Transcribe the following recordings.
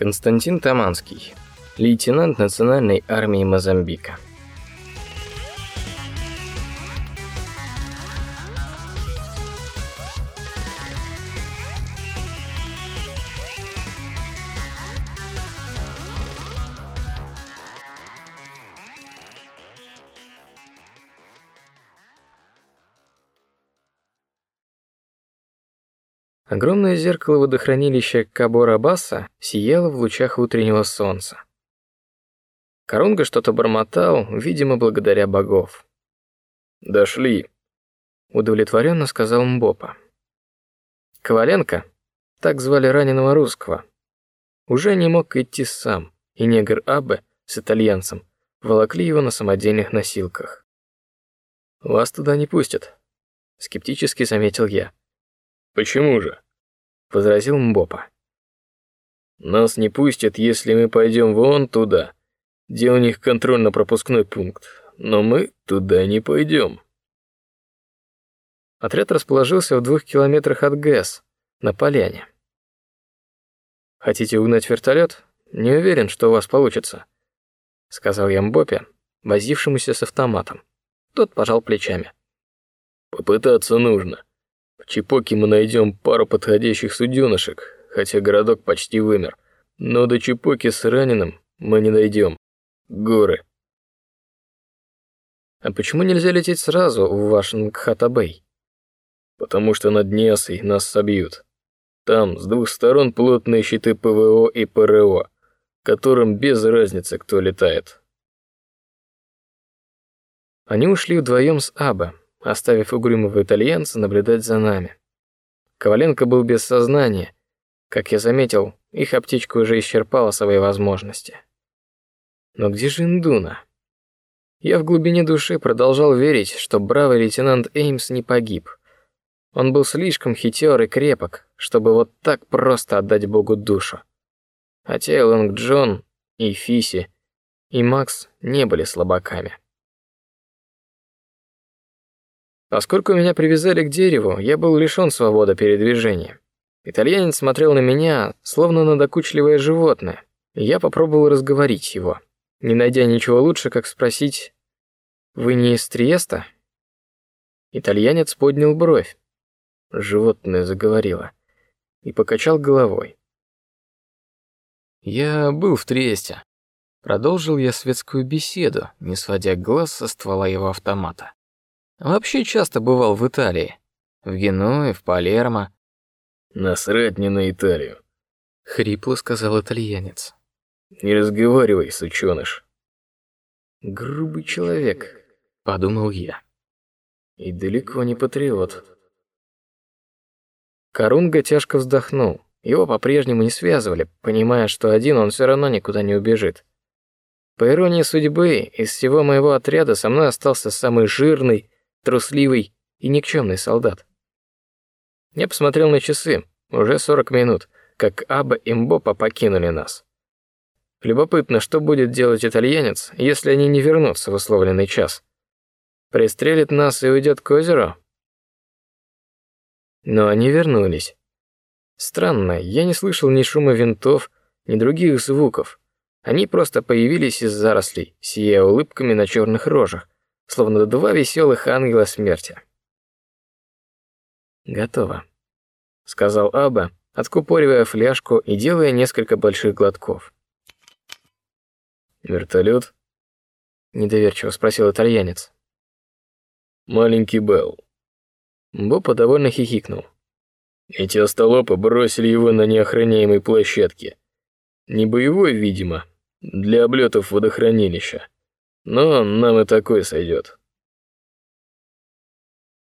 Константин Таманский, лейтенант Национальной армии Мозамбика. Огромное зеркало водохранилища Кабора-Баса сияло в лучах утреннего солнца. Корунга что-то бормотал, видимо, благодаря богов. Дошли, удовлетворенно сказал Мбопа. Коваленко, так звали раненого русского, уже не мог идти сам, и негр Абе с итальянцем волокли его на самодельных носилках. Вас туда не пустят, скептически заметил я. Почему же? возразил Мбопа. Нас не пустят, если мы пойдем вон туда, где у них контрольно-пропускной пункт, но мы туда не пойдем. Отряд расположился в двух километрах от ГЭС, на поляне. Хотите угнать вертолет? Не уверен, что у вас получится, сказал я Мбопе, возившемуся с автоматом. Тот пожал плечами. Попытаться нужно. В Чепоке мы найдем пару подходящих суденышек, хотя городок почти вымер. Но до Чепоки с раненым мы не найдем. Горы. А почему нельзя лететь сразу в ваш Нгхата-Бэй? Потому что над Ньясой нас собьют. Там с двух сторон плотные щиты ПВО и ПРО, которым без разницы, кто летает. Они ушли вдвоем с Аба, оставив угрюмого итальянца наблюдать за нами. Коваленко был без сознания. Как я заметил, их аптечка уже исчерпала свои возможности. Но где же Индуна? Я в глубине души продолжал верить, что бравый лейтенант Эймс не погиб. Он был слишком хитер и крепок, чтобы вот так просто отдать Богу душу. Хотя и Лонг Джон, и Фиси, и Макс не были слабаками. Поскольку меня привязали к дереву, я был лишен свободы передвижения. Итальянец смотрел на меня, словно на докучливое животное. Я попробовал разговорить его, не найдя ничего лучше, как спросить: "Вы не из Триеста?" Итальянец поднял бровь. Животное заговорило и покачал головой. Я был в Триесте. Продолжил я светскую беседу, не сводя глаз со ствола его автомата. Вообще часто бывал в Италии, в Генуе, в Палермо. Насрать мне на Италию, хрипло сказал итальянец. Не разговаривай, сучёныш. Грубый человек, подумал я. И далеко не патриот. Корунга тяжко вздохнул. Его по-прежнему не связывали, понимая, что один он все равно никуда не убежит. По иронии судьбы, из всего моего отряда со мной остался самый жирный, трусливый и никчемный солдат. Я посмотрел на часы. Уже сорок минут, как Аба и Мбопа покинули нас. Любопытно, что будет делать итальянец, если они не вернутся в условленный час. Пристрелит нас и уйдет к озеру? Но они вернулись. Странно, я не слышал ни шума винтов, ни других звуков. Они просто появились из зарослей, сияя улыбками на черных рожах, словно два веселых ангела смерти. Готово, сказал Аба, откупоривая фляжку и делая несколько больших глотков. Вертолет? Недоверчиво спросил итальянец. Маленький Белл. Бопа довольно хихикнул. Эти остолопы бросили его на неохраняемой площадке. Не боевой, видимо, для облетов водохранилища. Но нам и такой сойдет.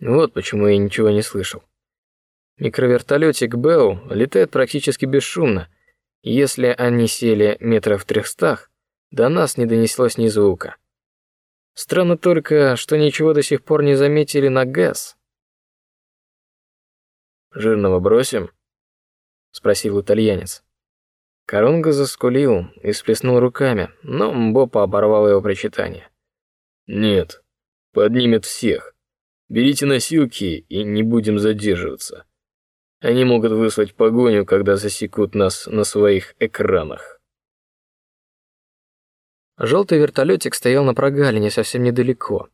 Вот почему я ничего не слышал. Микровертолетик Белл летает практически бесшумно. Если они сели метров в трехстах, до нас не донеслось ни звука. Странно только, что ничего до сих пор не заметили на ГЭС. Жирного бросим? спросил итальянец. Коронга заскулил и сплеснул руками, но Мбопа оборвал его причитание. Нет, поднимет всех. Берите носилки и не будем задерживаться. Они могут выслать погоню, когда засекут нас на своих экранах. Желтый вертолетик стоял на прогалине совсем недалеко.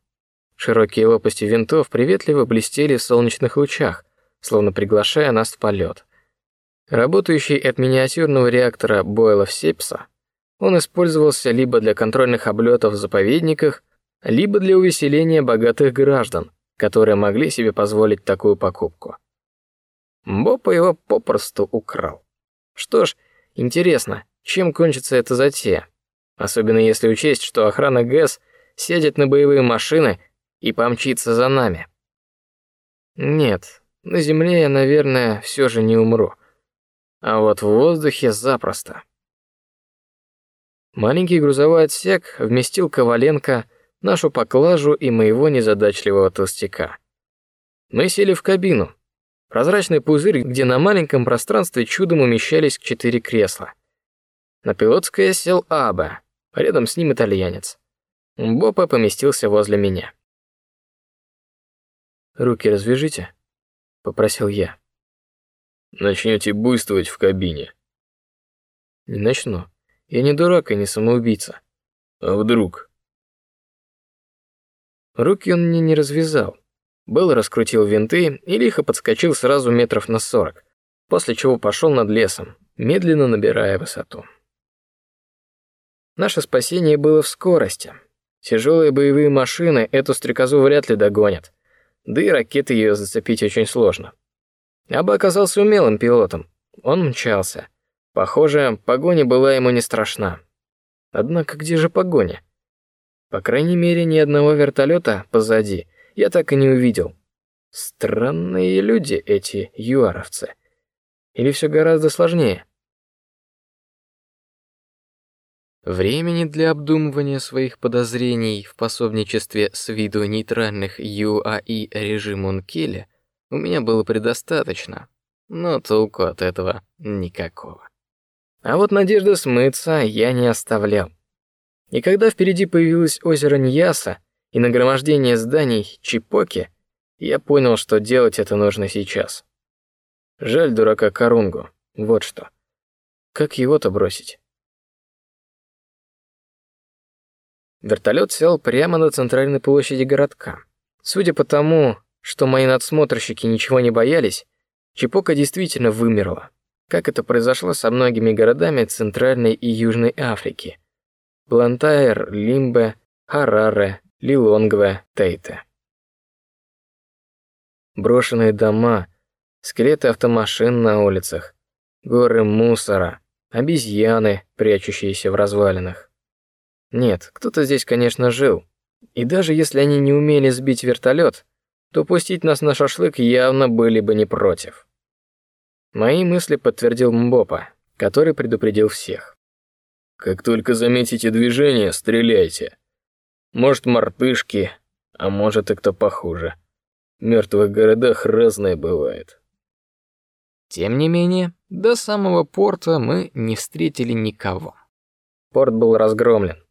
Широкие лопасти винтов приветливо блестели в солнечных лучах, словно приглашая нас в полет. Работающий от миниатюрного реактора Бойла Сепса, он использовался либо для контрольных облетов в заповедниках, либо для увеселения богатых граждан, которые могли себе позволить такую покупку. Бопа его попросту украл. Что ж, интересно, чем кончится эта затея? Особенно если учесть, что охрана ГЭС сядет на боевые машины и помчится за нами. Нет, на земле я, наверное, все же не умру. А вот в воздухе запросто. Маленький грузовой отсек вместил Коваленко, нашу поклажу и моего незадачливого толстяка. Мы сели в кабину. Прозрачный пузырь, где на маленьком пространстве чудом умещались четыре кресла. На пилотское сел Аба, рядом с ним итальянец. Бопа поместился возле меня. Руки развяжите, попросил я. Начнете буйствовать в кабине. Не начну. Я не дурак и не самоубийца. А вдруг? Руки он мне не развязал. Был раскрутил винты и лихо подскочил сразу метров на сорок, после чего пошел над лесом, медленно набирая высоту. Наше спасение было в скорости. Тяжелые боевые машины эту стрекозу вряд ли догонят, да и ракеты ее зацепить очень сложно. Аба оказался умелым пилотом. Он мчался. Похоже, погоня была ему не страшна. Однако где же погоня? По крайней мере, ни одного вертолета позади я так и не увидел. Странные люди эти юаровцы. Или все гораздо сложнее? Времени для обдумывания своих подозрений в пособничестве с виду нейтральных ЮАИ режиму Ункеля у меня было предостаточно, но толку от этого никакого. А вот надежда смыться я не оставлял. И когда впереди появилось озеро Ньяса и нагромождение зданий Чипоки, я понял, что делать это нужно сейчас. Жаль дурака Карунгу, вот что. Как его-то бросить? Вертолет сел прямо на центральной площади городка. Судя по тому, что мои надсмотрщики ничего не боялись, Чепока действительно вымерла, как это произошло со многими городами Центральной и Южной Африки. Блантайр, Лимбе, Хараре, Лилонгве, Тейте. Брошенные дома, скелеты автомашин на улицах, горы мусора, обезьяны, прячущиеся в развалинах. Нет, кто-то здесь, конечно, жил. И даже если они не умели сбить вертолет, то пустить нас на шашлык явно были бы не против. Мои мысли подтвердил Мбопа, который предупредил всех. Как только заметите движение, стреляйте. Может, мартышки, а может и кто похуже. В мертвых городах разное бывает. Тем не менее, до самого порта мы не встретили никого. Порт был разгромлен.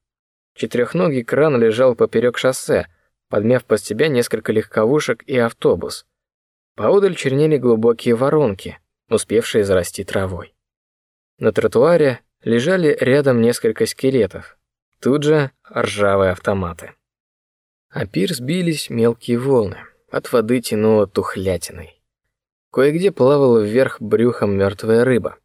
Четырехногий кран лежал поперек шоссе, подмяв под себя несколько легковушек и автобус. Поодаль чернели глубокие воронки, успевшие зарасти травой. На тротуаре лежали рядом несколько скелетов, тут же ржавые автоматы. А пирс бились мелкие волны, от воды тянуло тухлятиной. Кое-где плавала вверх брюхом мертвая рыба.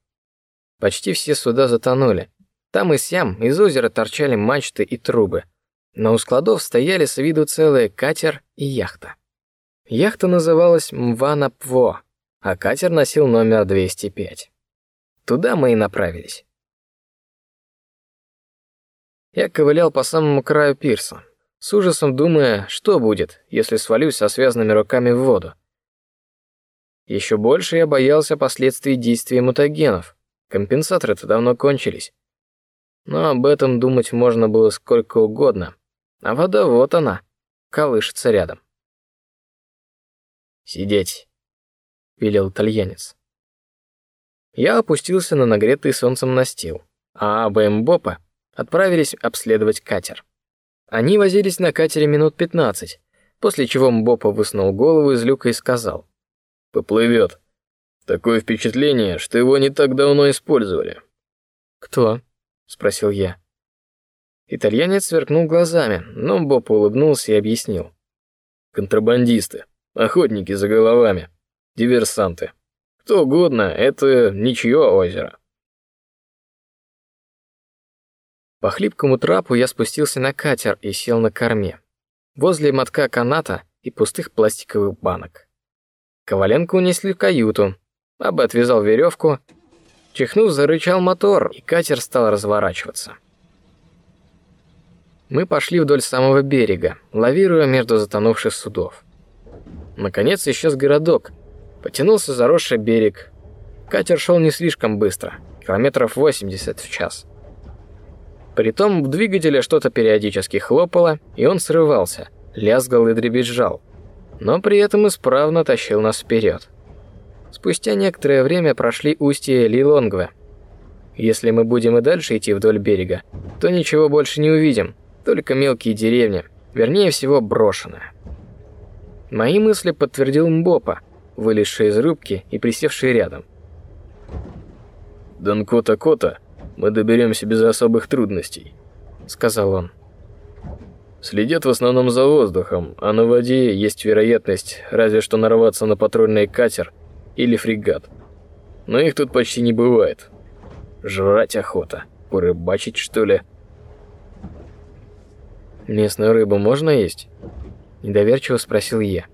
Почти все суда затонули. Там и сям из озера торчали мачты и трубы – но у складов стояли с виду целые катер и яхта. Яхта называлась Мвана Пво, а катер носил номер 205. Туда мы и направились. Я ковылял по самому краю пирса, с ужасом думая, что будет, если свалюсь со связанными руками в воду. Еще больше я боялся последствий действия мутагенов. Компенсаторы-то давно кончились. Но об этом думать можно было сколько угодно, а вода вот она, колышется рядом. «Сидеть», — велел итальянец. Я опустился на нагретый солнцем настил, а Аба и отправились обследовать катер. Они возились на катере минут пятнадцать, после чего Мбопа высунул голову из люка и сказал. «Поплывет. Такое впечатление, что его не так давно использовали. Кто? спросил я. Итальянец сверкнул глазами, но Боб улыбнулся и объяснил. Контрабандисты, охотники за головами, диверсанты. Кто угодно, это ничье озеро. По хлипкому трапу я спустился на катер и сел на корме, возле мотка каната и пустых пластиковых банок. Коваленко унесли в каюту, Аба отвязал веревку, чихнув, зарычал мотор, и катер стал разворачиваться. Мы пошли вдоль самого берега, лавируя между затонувших судов. Наконец исчез городок, потянулся заросший берег. Катер шел не слишком быстро, километров 80 в час. Притом в двигателе что-то периодически хлопало, и он срывался, лязгал и дребезжал, но при этом исправно тащил нас вперед. Спустя некоторое время прошли устье Лилонгве. Если мы будем и дальше идти вдоль берега, то ничего больше не увидим, только мелкие деревни, вернее всего брошенные. Мои мысли подтвердил Мбопа, вылезший из рубки и присевший рядом. «Донкота-кота мы доберемся без особых трудностей», — сказал он. «Следят в основном за воздухом, а на воде есть вероятность разве что нарваться на патрульный катер или фрегат. Но их тут почти не бывает. Жрать охота, порыбачить что ли. Местную рыбу можно есть? Недоверчиво спросил я.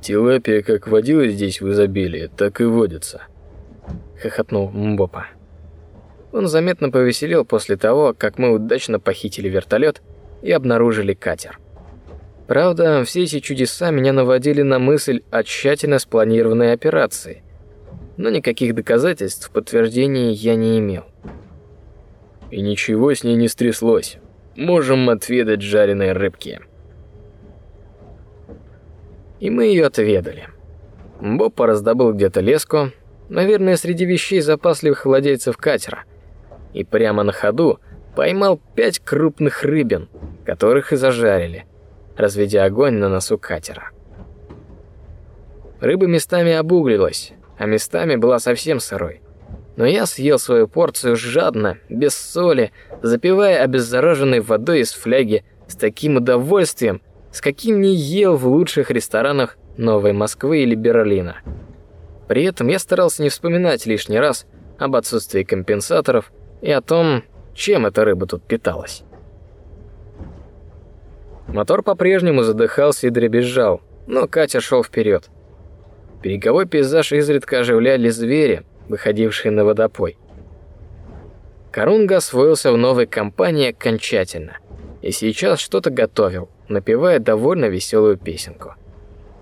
Тилапия как водилась здесь в изобилии, так и водится. Хохотнул Мбопа. Он заметно повеселел после того, как мы удачно похитили вертолет и обнаружили катер. Правда, все эти чудеса меня наводили на мысль о тщательно спланированной операции, но никаких доказательств в подтверждении я не имел. И ничего с ней не стряслось. Можем отведать жареной рыбки. И мы ее отведали. Боб раздобыл где-то леску, наверное, среди вещей запасливых владельцев катера, и прямо на ходу поймал пять крупных рыбин, которых и зажарили разведя огонь на носу катера. Рыба местами обуглилась, а местами была совсем сырой. Но я съел свою порцию жадно, без соли, запивая обеззараженной водой из фляги с таким удовольствием, с каким не ел в лучших ресторанах Новой Москвы или Берлина. При этом я старался не вспоминать лишний раз об отсутствии компенсаторов и о том, чем эта рыба тут питалась. Мотор по-прежнему задыхался и дребезжал, но катер шел вперед. Береговой пейзаж изредка оживляли звери, выходившие на водопой. Карунга освоился в новой компании окончательно, и сейчас что-то готовил, напевая довольно веселую песенку.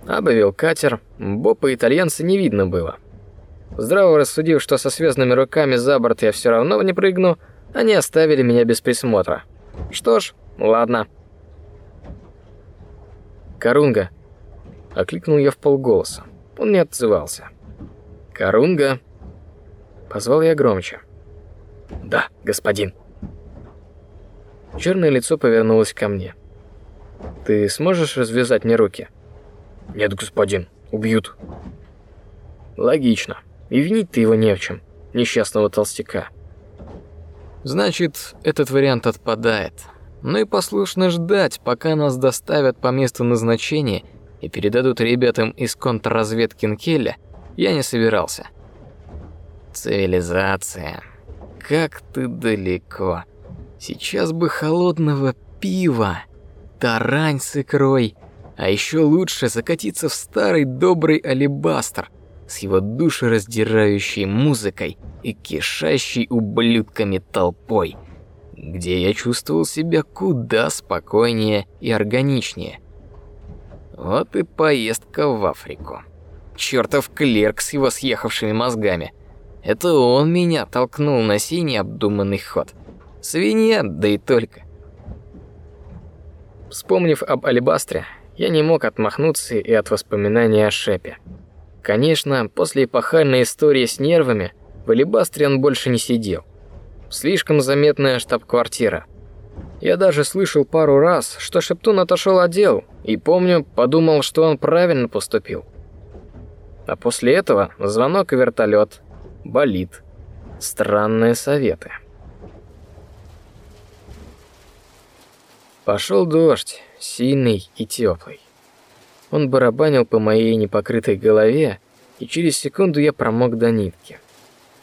Обавил катер, Бопа итальянца не видно было. Здраво рассудив, что со связанными руками за борт я все равно не прыгну, они оставили меня без присмотра. Что ж, ладно. Карунга, окликнул я в полголоса. Он не отзывался. Карунга, позвал я громче. Да, господин. Черное лицо повернулось ко мне. Ты сможешь развязать мне руки? Нет, господин, убьют. Логично. И винить ты его не в чем, несчастного толстяка. Значит, этот вариант отпадает но и послушно ждать, пока нас доставят по месту назначения и передадут ребятам из контрразведки Нкеля, я не собирался. Цивилизация. Как ты далеко. Сейчас бы холодного пива, тарань с икрой, а еще лучше закатиться в старый добрый алебастр с его душераздирающей музыкой и кишащей ублюдками толпой – где я чувствовал себя куда спокойнее и органичнее. Вот и поездка в Африку. Чертов клерк с его съехавшими мозгами. Это он меня толкнул на сей необдуманный ход. Свинья, да и только. Вспомнив об алебастре, я не мог отмахнуться и от воспоминаний о Шепе. Конечно, после эпохальной истории с нервами в алебастре он больше не сидел. Слишком заметная штаб-квартира. Я даже слышал пару раз, что Шептун отошел от дел, и помню, подумал, что он правильно поступил. А после этого звонок и вертолет. Болит. Странные советы. Пошел дождь, сильный и теплый. Он барабанил по моей непокрытой голове, и через секунду я промок до нитки.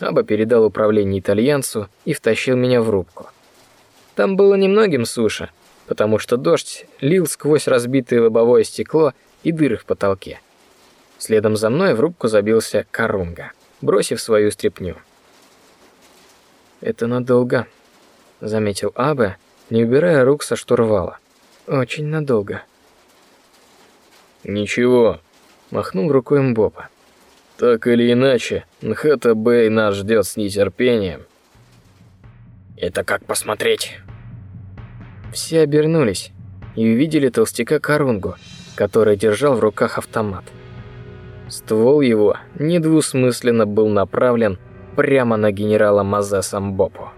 Аба передал управление итальянцу и втащил меня в рубку. Там было немногим суше, потому что дождь лил сквозь разбитое лобовое стекло и дыры в потолке. Следом за мной в рубку забился Карунга, бросив свою стряпню. «Это надолго», — заметил Абе, не убирая рук со штурвала. «Очень надолго». «Ничего», — махнул рукой Мбопа. «Так или иначе, Нхата Бэй нас ждет с нетерпением». «Это как посмотреть?» Все обернулись и увидели толстяка Карунгу, который держал в руках автомат. Ствол его недвусмысленно был направлен прямо на генерала Мазеса Мбопу.